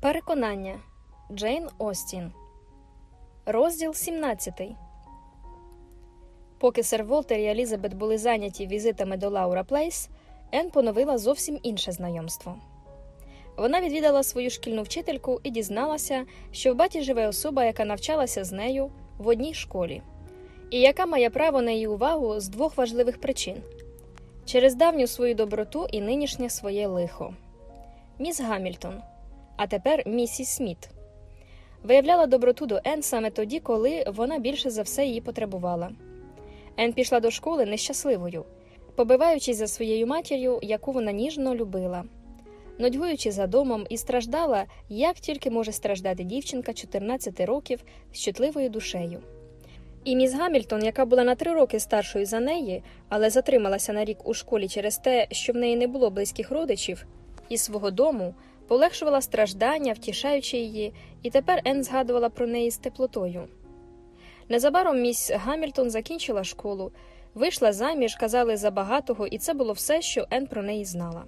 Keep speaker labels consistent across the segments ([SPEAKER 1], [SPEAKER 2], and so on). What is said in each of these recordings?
[SPEAKER 1] Переконання Джейн Остін. Розділ 17. Поки сер Волтер і Елізабет були зайняті візитами до Лаура Плейс, Ен поновила зовсім інше знайомство. Вона відвідала свою шкільну вчительку і дізналася, що в Баті живе особа, яка навчалася з нею в одній школі, і яка має право на її увагу з двох важливих причин через давню свою доброту і нинішнє своє лихо. Міс Гамільтон а тепер місіс Сміт. Виявляла доброту до Ен саме тоді, коли вона більше за все її потребувала. Ен пішла до школи нещасливою, побиваючись за своєю матір'ю, яку вона ніжно любила, нудьгуючи за домом і страждала, як тільки може страждати дівчинка 14 років з чутливою душею. І міс Гамільтон, яка була на три роки старшою за неї, але затрималася на рік у школі через те, що в неї не було близьких родичів, із свого дому полегшувала страждання, втішаючи її, і тепер Ен згадувала про неї з теплотою. Незабаром міс Гамільтон закінчила школу, вийшла заміж, казали за багатого, і це було все, що Ен про неї знала.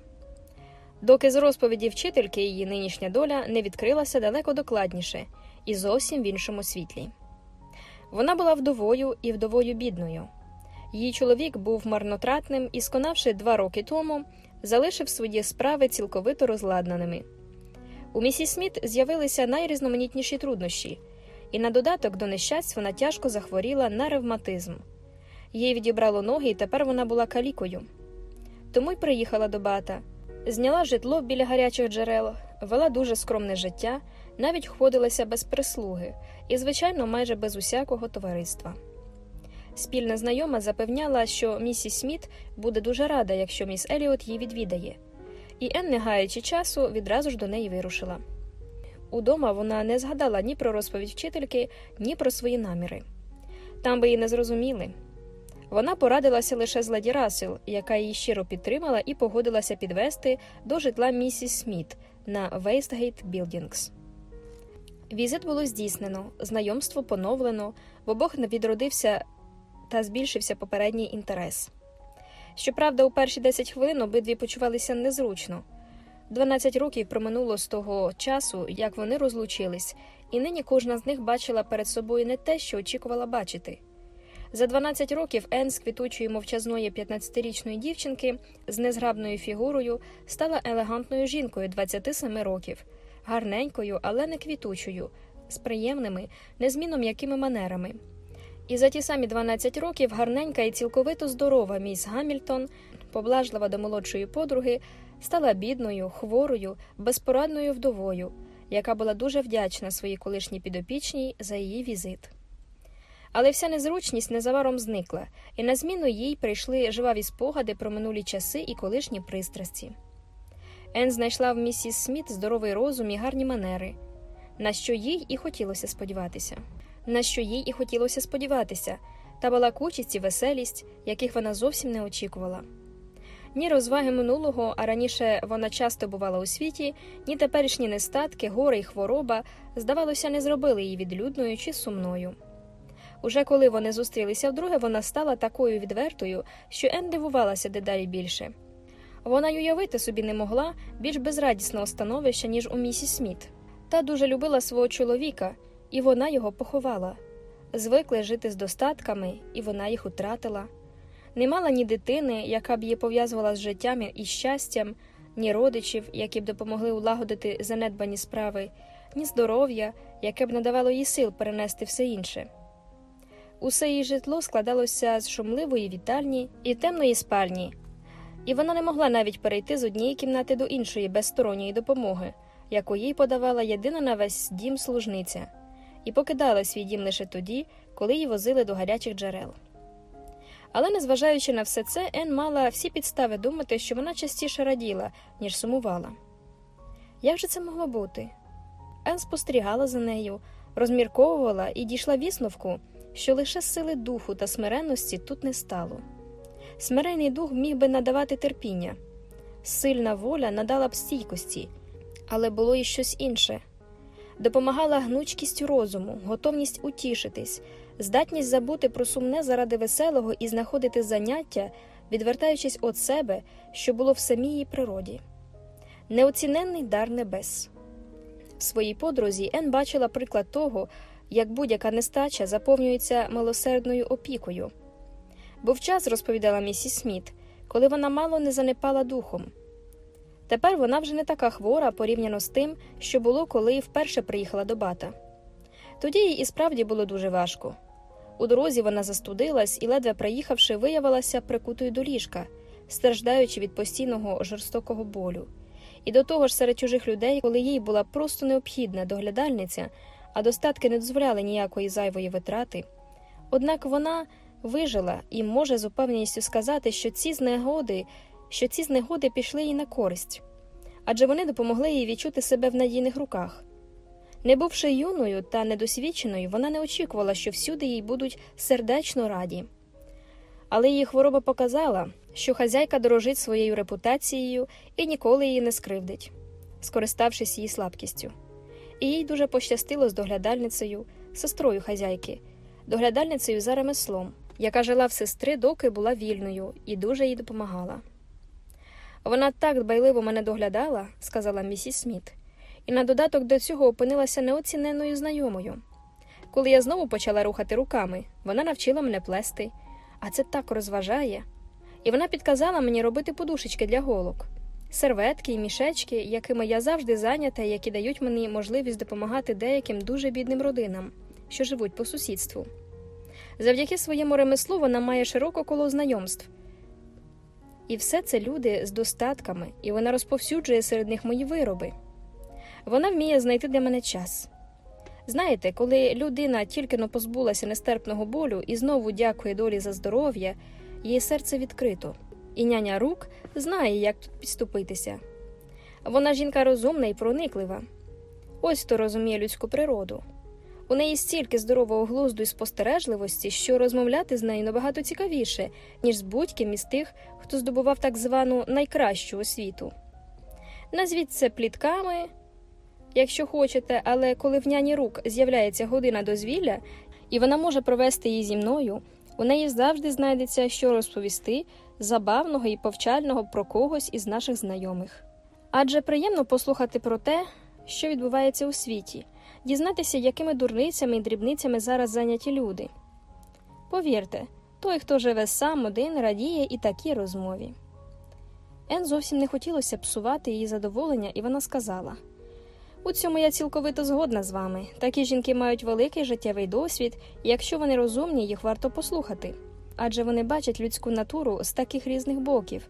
[SPEAKER 1] Доки з розповіді вчительки її нинішня доля не відкрилася далеко докладніше і зовсім в іншому світлі. Вона була вдовою і вдовою бідною. Її чоловік був марнотратним і, сконавши два роки тому, залишив свої справи цілковито розладнаними. У місіс Сміт з'явилися найрізноманітніші труднощі, і на додаток до нещасть вона тяжко захворіла на ревматизм. Їй відібрало ноги, і тепер вона була калікою. Тому й приїхала до бата, зняла житло біля гарячих джерел, вела дуже скромне життя, навіть ходилася без прислуги і, звичайно, майже без усякого товариства. Спільна знайома запевняла, що місіс Сміт буде дуже рада, якщо міс Еліот її відвідає, і Ен, не гаючи часу, відразу ж до неї вирушила. Удома вона не згадала ні про розповідь вчительки, ні про свої наміри. Там би її не зрозуміли. Вона порадилася лише з леді Рассел, яка її щиро підтримала і погодилася підвезти до житла місіс Сміт на Вестгейт Білдінгс. Візит було здійснено, знайомство поновлено, в обох відродився та збільшився попередній інтерес. Щоправда, у перші 10 хвилин обидві почувалися незручно. 12 років проминуло з того часу, як вони розлучились, і нині кожна з них бачила перед собою не те, що очікувала бачити. За 12 років Ен з квітучої мовчазної 15-річної дівчинки з незграбною фігурою стала елегантною жінкою 27 років, гарненькою, але не квітучою, з приємними, незмінно м'якими манерами. І за ті самі 12 років гарненька і цілковито здорова міс Гамільтон, поблажлива до молодшої подруги, стала бідною, хворою, безпорадною вдовою, яка була дуже вдячна своїй колишній підопічній за її візит. Але вся незручність незабаром зникла, і на зміну їй прийшли жваві спогади про минулі часи і колишні пристрасті. Ен знайшла в місіс Сміт здоровий розум і гарні манери, на що їй і хотілося сподіватися на що їй і хотілося сподіватися, та балакучість і веселість, яких вона зовсім не очікувала. Ні розваги минулого, а раніше вона часто бувала у світі, ні теперішні нестатки, горе й хвороба, здавалося, не зробили її відлюдною чи сумною. Уже коли вони зустрілися вдруге, вона стала такою відвертою, що Ен дивувалася дедалі більше. Вона й уявити собі не могла більш безрадісного становища, ніж у місіс Сміт, та дуже любила свого чоловіка і вона його поховала. Звикли жити з достатками, і вона їх утратила. Не мала ні дитини, яка б її пов'язувала з життям і щастям, ні родичів, які б допомогли улагодити занедбані справи, ні здоров'я, яке б надавало їй сил перенести все інше. Усе її житло складалося з шумливої вітальні і темної спальні, і вона не могла навіть перейти з однієї кімнати до іншої без сторонньої допомоги, яку їй подавала єдина на весь дім служниця і покидала свій дім лише тоді, коли її возили до гарячих джерел. Але, незважаючи на все це, Ен мала всі підстави думати, що вона частіше раділа, ніж сумувала. Як же це могло бути? Ен спостерігала за нею, розмірковувала і дійшла висновку, що лише сили духу та смиренності тут не стало. Смиренний дух міг би надавати терпіння, сильна воля надала б стійкості, але було і щось інше допомагала гнучкість розуму, готовність утішитись, здатність забути про сумне заради веселого і знаходити заняття, відвертаючись від себе, що було в самій її природі, неоціненний дар небес. В своїй подрузі Ен бачила приклад того, як будь-яка нестача заповнюється милосердною опікою. Був час, розповідала місіс Сміт, коли вона мало не занепала духом. Тепер вона вже не така хвора порівняно з тим, що було, коли вперше приїхала до бата. Тоді їй і справді було дуже важко. У дорозі вона застудилась і, ледве приїхавши, виявилася прикутою до ліжка, страждаючи від постійного жорстокого болю. І до того ж, серед чужих людей, коли їй була просто необхідна доглядальниця, а достатки не дозволяли ніякої зайвої витрати. Однак вона вижила і може з упевненістю сказати, що ці знегоди, що ці знегоди пішли їй на користь, адже вони допомогли їй відчути себе в надійних руках. Не бувши юною та недосвідченою, вона не очікувала, що всюди їй будуть сердечно раді. Але її хвороба показала, що хазяйка дорожить своєю репутацією і ніколи її не скривдить, скориставшись її слабкістю. І їй дуже пощастило з доглядальницею, сестрою хазяйки, доглядальницею за ремеслом, яка жила в сестри, доки була вільною, і дуже їй допомагала. Вона так дбайливо мене доглядала, сказала місіс Сміт, і на додаток до цього опинилася неоціненною знайомою. Коли я знову почала рухати руками, вона навчила мене плести, а це так розважає. І вона підказала мені робити подушечки для голок, серветки і мішечки, якими я завжди зайнята, які дають мені можливість допомагати деяким дуже бідним родинам, що живуть по сусідству. Завдяки своєму ремеслу вона має широко коло знайомств. І все це люди з достатками, і вона розповсюджує серед них мої вироби. Вона вміє знайти для мене час. Знаєте, коли людина тільки но позбулася нестерпного болю і знову дякує долі за здоров'я, її серце відкрито, і няня рук знає, як тут підступитися. Вона жінка розумна і прониклива. Ось хто розуміє людську природу. У неї стільки здорового глузду і спостережливості, що розмовляти з нею набагато цікавіше, ніж з будь-ким із тих, хто здобував так звану найкращу освіту. Назвіть це плітками, якщо хочете, але коли в няні рук з'являється година дозвілля, і вона може провести її зі мною, у неї завжди знайдеться, що розповісти забавного і повчального про когось із наших знайомих. Адже приємно послухати про те, що відбувається у світі, дізнатися, якими дурницями і дрібницями зараз зайняті люди. Повірте, той, хто живе сам один, радіє і такій розмові. Ен зовсім не хотілося псувати її задоволення, і вона сказала у цьому я цілковито згодна з вами. Такі жінки мають великий життєвий досвід, і якщо вони розумні, їх варто послухати. Адже вони бачать людську натуру з таких різних боків,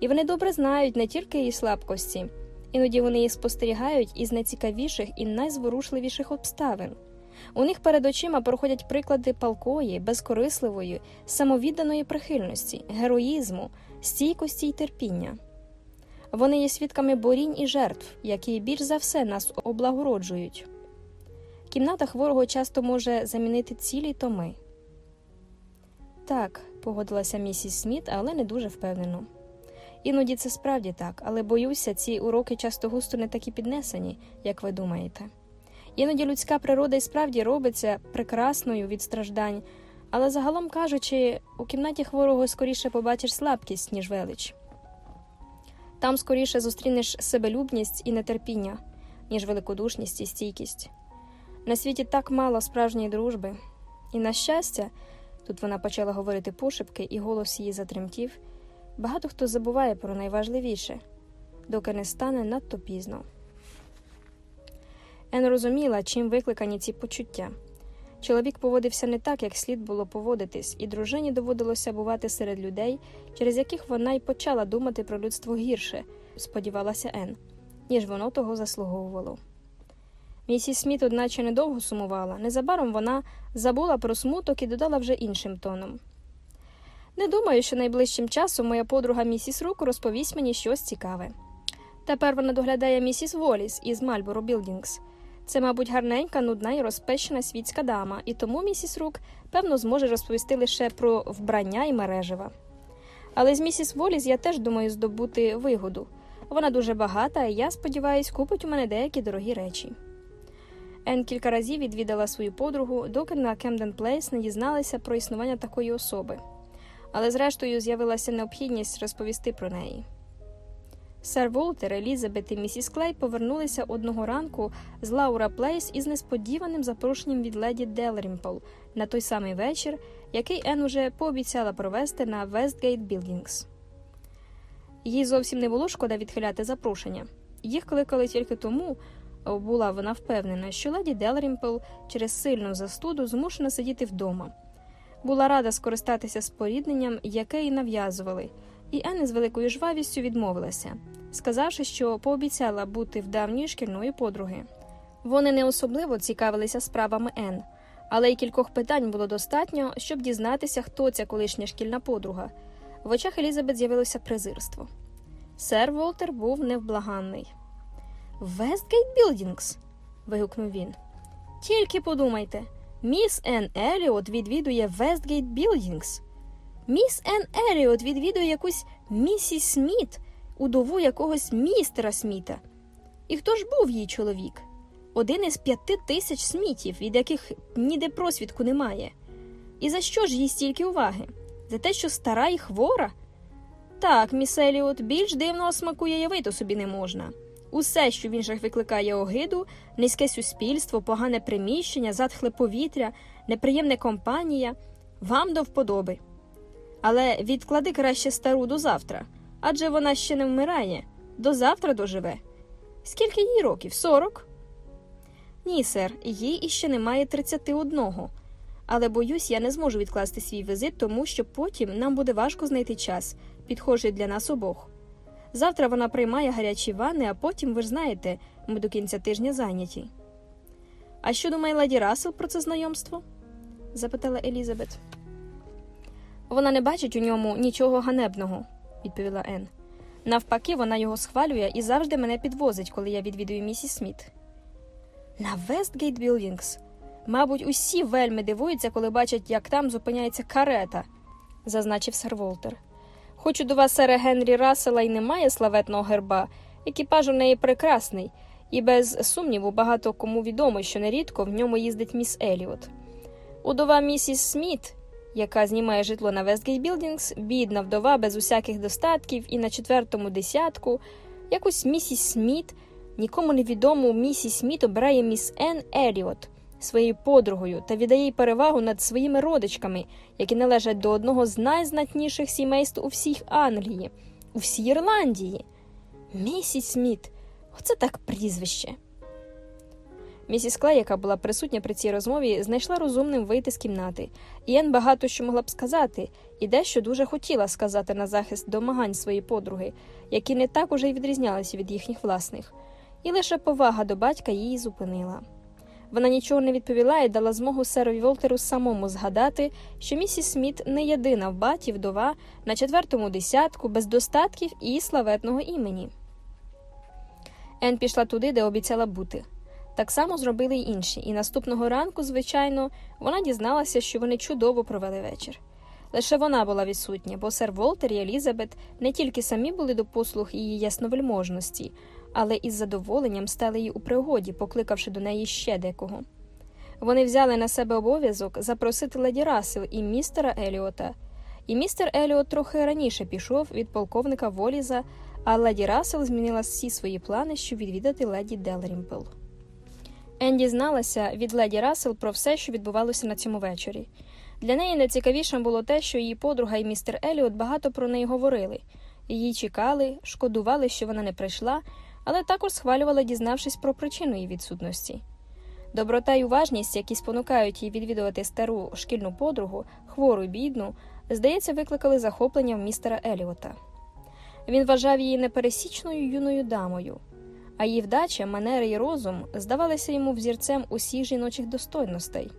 [SPEAKER 1] і вони добре знають не тільки її слабкості, іноді вони її спостерігають із найцікавіших і найзворушливіших обставин. У них перед очима проходять приклади палкої, безкорисливої, самовідданої прихильності, героїзму, стійкості й терпіння. Вони є свідками борінь і жертв, які більш за все нас облагороджують. Кімната хворого часто може замінити цілі томи. Так, погодилася місіс Сміт, але не дуже впевнено. Іноді це справді так, але боюся, ці уроки часто густо не такі піднесені, як ви думаєте. Іноді людська природа і справді робиться прекрасною від страждань, але загалом кажучи, у кімнаті хворого скоріше побачиш слабкість, ніж велич. Там скоріше зустрінеш себелюбність і нетерпіння, ніж великодушність і стійкість. На світі так мало справжньої дружби, і, на щастя, тут вона почала говорити пошепки, і голос її затремтів. Багато хто забуває про найважливіше, доки не стане надто пізно. Ен розуміла, чим викликані ці почуття. Чоловік поводився не так, як слід було поводитись, і дружині доводилося бувати серед людей, через яких вона й почала думати про людство гірше, сподівалася Ен, ніж воно того заслуговувало. Місіс Сміт, одначе, недовго сумувала. Незабаром вона забула про смуток і додала вже іншим тоном. Не думаю, що найближчим часом моя подруга місіс Рук розповість мені щось цікаве. Тепер вона доглядає місіс Воліс із Мальборо Білдінгс. Це, мабуть, гарненька, нудна і розпещена світська дама, і тому місіс Рук, певно, зможе розповісти лише про вбрання і мережива. Але з місіс Воліс я теж думаю здобути вигоду. Вона дуже багата, і я сподіваюсь, купить у мене деякі дорогі речі. Ен кілька разів відвідала свою подругу, доки на Кемден Плейс не дізналися про існування такої особи, але зрештою з'явилася необхідність розповісти про неї. Сер Волтер, Елізабет і місіс Клей повернулися одного ранку з Лаура Плейс із несподіваним запрошенням від леді Делрімпл на той самий вечір, який Ен уже пообіцяла провести на Вестгейт Білдінгс. Їй зовсім не було шкода відхиляти запрошення. Їх кликали тільки тому, була вона впевнена, що леді Делрімпл через сильну застуду змушена сидіти вдома. Була рада скористатися спорідненням, яке їй нав'язували, і Ен з великою жвавістю відмовилася, сказавши, що пообіцяла бути в давньої шкільної подруги. Вони не особливо цікавилися справами Ен, але й кількох питань було достатньо, щоб дізнатися, хто ця колишня шкільна подруга. В очах Елізабет з'явилося презирство. Сер Волтер був невблаганний. Вестгейт Білдінгс. вигукнув він. Тільки подумайте, міс Ен Еліот відвідує Вестгейт Білдінгс. Міс Ен Еліот відвідує якусь місіс Сміт, удову якогось містера Сміта. І хто ж був її чоловік? Один із п'яти тисяч смітів, від яких ніде просвідку немає. І за що ж їй стільки уваги? За те, що стара і хвора? Так, міс Еліот, більш дивного смаку явити собі не можна. Усе, що в інших викликає огиду, низьке суспільство, погане приміщення, затхле повітря, неприємна компанія, вам до вподоби. Але відклади краще стару до завтра, адже вона ще не вмирає, до завтра доживе. Скільки їй років? Сорок? Ні, сер, їй іще немає тридцяти одного. Але боюсь, я не зможу відкласти свій візит, тому що потім нам буде важко знайти час, підхожий для нас обох. Завтра вона приймає гарячі ванни, а потім, ви ж знаєте, ми до кінця тижня зайняті. А що думає леді Рассел про це знайомство? запитала Елізабет. Вона не бачить у ньому нічого ганебного, відповіла Ен. Навпаки, вона його схвалює і завжди мене підвозить, коли я відвідую місіс Сміт. На Вестгейт Білдінгс. Мабуть, усі вельми дивуються, коли бачать, як там зупиняється карета, зазначив сер Волтер. Хоч у вдови сера Генрі Рассела й немає славетного герба, екіпаж у неї прекрасний, і без сумніву багато кому відомо, що нерідко в ньому їздить міс Еліот. Удова місіс Сміт, яка знімає житло на Вестгейт Білдінгс, бідна вдова без усяких достатків і на четвертому десятку, якусь місіс Сміт, нікому невідому місіс Сміт обирає міс Ен Еліот своєю подругою та віддає їй перевагу над своїми родичками, які належать до одного з найзнатніших сімейств у всій Англії, у всій Ірландії. Місіс Сміт, оце так прізвище. Місіс Клей, яка була присутня при цій розмові, знайшла розумним вийти з кімнати, і багато що могла б сказати, і дещо дуже хотіла сказати на захист домагань своєї подруги, які не так уже й відрізнялися від їхніх власних, і лише повага до батька її зупинила. Вона нічого не відповіла і дала змогу серові Волтеру самому згадати, що місіс Сміт не єдина в баті вдова на четвертому десятку без достатків і славетного імені. Ен пішла туди, де обіцяла бути. Так само зробили й інші, і наступного ранку, звичайно, вона дізналася, що вони чудово провели вечір. Лише вона була відсутня, бо сер Волтер і Елізабет не тільки самі були до послуг її ясновельможності, але із задоволенням стали їй у пригоді, покликавши до неї ще декого. Вони взяли на себе обов'язок запросити леді Рассел і містера Еліота, і містер Еліот трохи раніше пішов від полковника Воліса, а леді Рассел змінила всі свої плани, щоб відвідати леді Делрімпл. Ен дізналася від леді Рассел про все, що відбувалося на цьому вечорі. Для неї найцікавішим було те, що її подруга і містер Еліот багато про неї говорили. Її чекали, шкодували, що вона не прийшла, але також схвалювала, дізнавшись про причину її відсутності. Доброта й уважність, які спонукають її відвідувати стару шкільну подругу, хвору й бідну, здається, викликали захоплення в містера Еліота. Він вважав її непересічною юною дамою, а її вдача, манери й розум здавалися йому взірцем усіх жіночих достойностей.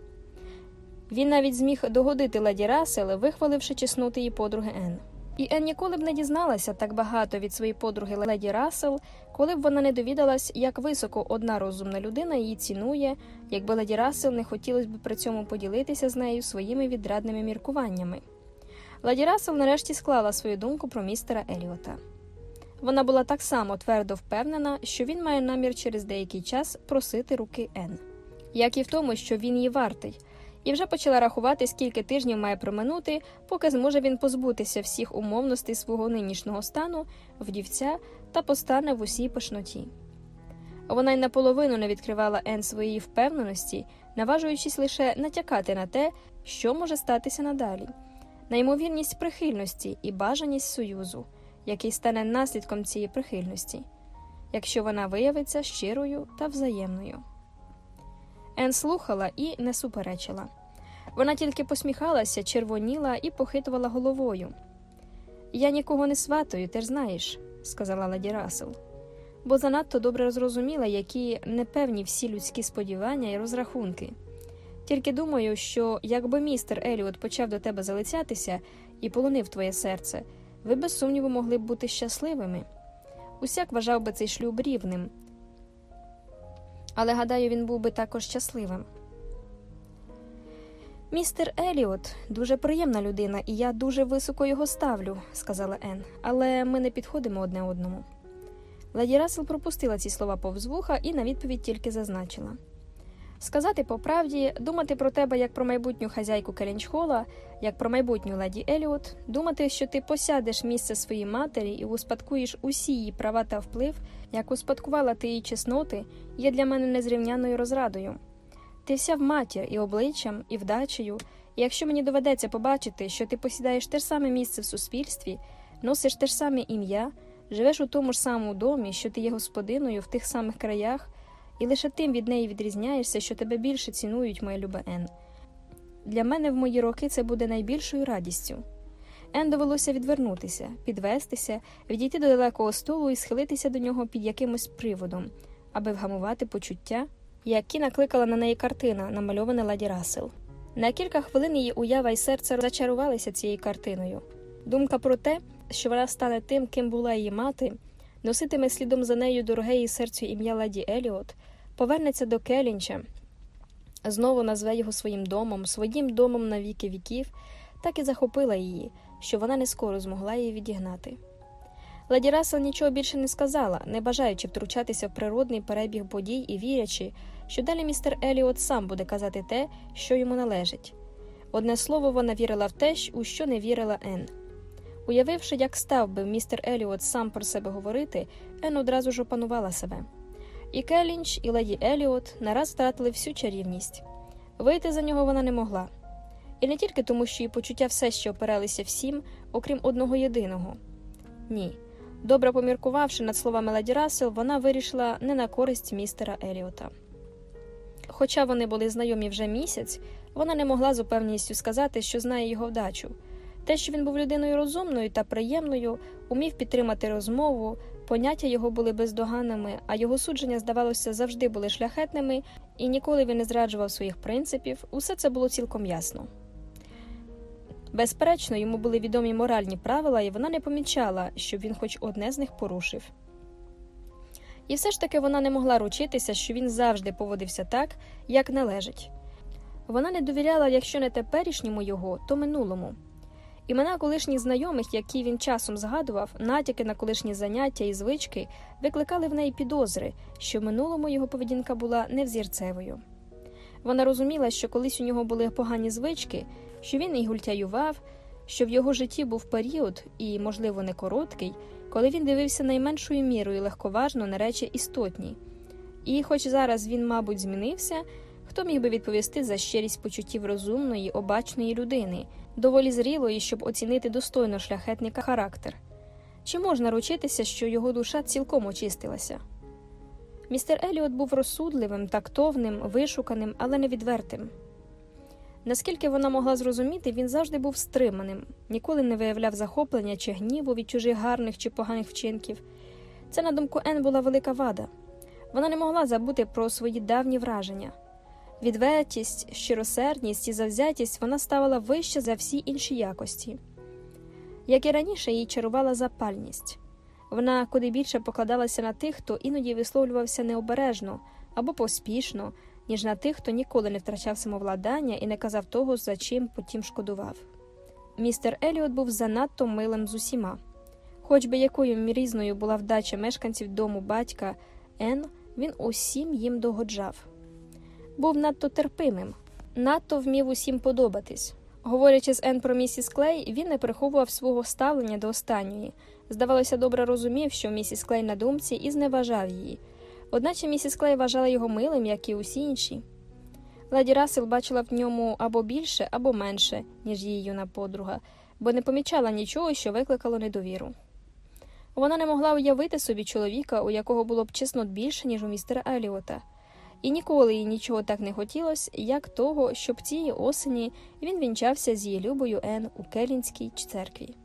[SPEAKER 1] Він навіть зміг догодити леді Рассел, вихваливши чесноти її подруги Енн. І Ен ніколи б не дізналася так багато від своєї подруги леді Рассел, коли б вона не довідалась, як високо одна розумна людина її цінує, якби леді Рассел не хотілося б при цьому поділитися з нею своїми відрадними міркуваннями. Леді Рассел нарешті склала свою думку про містера Еліота. Вона була так само твердо впевнена, що він має намір через деякий час просити руки Ен, як і в тому, що він її вартий, і вже почала рахувати, скільки тижнів має проминути, поки зможе він позбутися всіх умовностей свого нинішнього стану, вдівця та постане в усій пишноті. Вона й наполовину не відкривала Ен своєї впевненості, наважуючись лише натякати на те, що може статися надалі, на ймовірність прихильності і бажаність союзу, який стане наслідком цієї прихильності, якщо вона виявиться щирою та взаємною. Ен слухала і не суперечила. Вона тільки посміхалася, червоніла і похитувала головою. Я нікого не сватаю, ти ж знаєш, сказала ладі Расел, бо занадто добре зрозуміла, які непевні всі людські сподівання і розрахунки. Тільки думаю, що якби містер Еліот почав до тебе залицятися і полонив твоє серце, ви без сумніву могли б бути щасливими. Усяк вважав би цей шлюб рівним, але гадаю, він був би також щасливим. Містер Еліот дуже приємна людина, і я дуже високо його ставлю, сказала Ен, але ми не підходимо одне одному. Леді Рассел пропустила ці слова повз вуха і на відповідь тільки зазначила. Сказати по правді, думати про тебе як про майбутню хазяйку Келінчхола, як про майбутню леді Еліот, думати, що ти посядеш місце своїй матері і успадкуєш усі її права та вплив, як успадкувала ти її чесноти, є для мене незрівняною розрадою. Ти вся в матір і обличчям, і вдачею, і якщо мені доведеться побачити, що ти посідаєш те ж саме місце в суспільстві, носиш те ж саме ім'я, живеш у тому ж самому домі, що ти є господиною в тих самих краях, і лише тим від неї відрізняєшся, що тебе більше цінують, моя люба Ен. Для мене в мої роки це буде найбільшою радістю. Ен довелося відвернутися, підвестися, відійти до далекого столу і схилитися до нього під якимось приводом, аби вгамувати почуття, які накликала на неї картина, намальована ладі Рассел. На кілька хвилин її уява і серце зачарувалися цією картиною. Думка про те, що вона стане тим, ким була її мати, носитиме слідом за нею дороге її серцю ім'я Ладі Еліот, повернеться до Келінча, знову назве його своїм домом, своїм домом на віки віків, так і захопила її, що вона не скоро змогла її відігнати. Леді Рассел нічого більше не сказала, не бажаючи втручатися в природний перебіг подій і вірячи, що далі містер Еліот сам буде казати те, що йому належить. Одне слово, вона вірила в те, у що не вірила Ен. Уявивши, як став би містер Еліот сам про себе говорити, Ен одразу ж опанувала себе. І Келінч, і леді Еліот нараз втратили всю чарівність. Вийти за нього вона не могла. І не тільки тому, що її почуття все ще опиралися всім, окрім одного єдиного. Ні. Добре поміркувавши над словами леді Рассел, вона вирішила не на користь містера Еліота. Хоча вони були знайомі вже місяць, вона не могла з упевненістю сказати, що знає його вдачу. Те, що він був людиною розумною та приємною, умів підтримати розмову, поняття його були бездоганними, а його судження, здавалося, завжди були шляхетними, і ніколи він не зраджував своїх принципів, усе це було цілком ясно. Безперечно, йому були відомі моральні правила, і вона не помічала, щоб він хоч одне з них порушив. І все ж таки вона не могла ручитися, що він завжди поводився так, як належить. Вона не довіряла, якщо не теперішньому його, то минулому. Імена колишніх знайомих, які він часом згадував, натяки на колишні заняття і звички, викликали в неї підозри, що в минулому його поведінка була невзірцевою. Вона розуміла, що колись у нього були погані звички, що він і гультяював, що в його житті був період, і, можливо, не короткий, коли він дивився найменшою мірою легковажно на речі істотні. І, хоч зараз він, мабуть, змінився, хто міг би відповісти за щирість почуттів розумної, обачної людини, доволі зрілої, щоб оцінити достойно шляхетника характер? Чи можна ручитися, що його душа цілком очистилася? Містер Еліот був розсудливим, тактовним, вишуканим, але не відвертим. Наскільки вона могла зрозуміти, він завжди був стриманим, ніколи не виявляв захоплення чи гніву від чужих гарних чи поганих вчинків. Це, на думку Ен, була велика вада. Вона не могла забути про свої давні враження. Відвертість, щиросердність і завзятість вона ставила вище за всі інші якості. Як і раніше, їй чарувала запальність. Вона куди більше покладалася на тих, хто іноді висловлювався необережно або поспішно, ніж на тих, хто ніколи не втрачав самовладання і не казав того, за чим потім шкодував. Містер Еліот був занадто милим з усіма. Хоч би якою різною була вдача мешканців дому батька Ен, він усім їм догоджав. Був надто терпимим, надто вмів усім подобатись. Говорячи з Ен про місіс Клей, він не приховував свого ставлення до останньої. Здавалося, добре розумів, що місіс Клей на думці і зневажав її. Одначе місіс Клей вважала його милим, як і усі інші. Леді Рассел бачила в ньому або більше, або менше, ніж її юна подруга, бо не помічала нічого, що викликало недовіру. Вона не могла уявити собі чоловіка, у якого було б чеснот більше, ніж у містера Еліота, і ніколи їй нічого так не хотілося, як того, щоб цієї осені він вінчався з її любою Ен у Келінській церкві.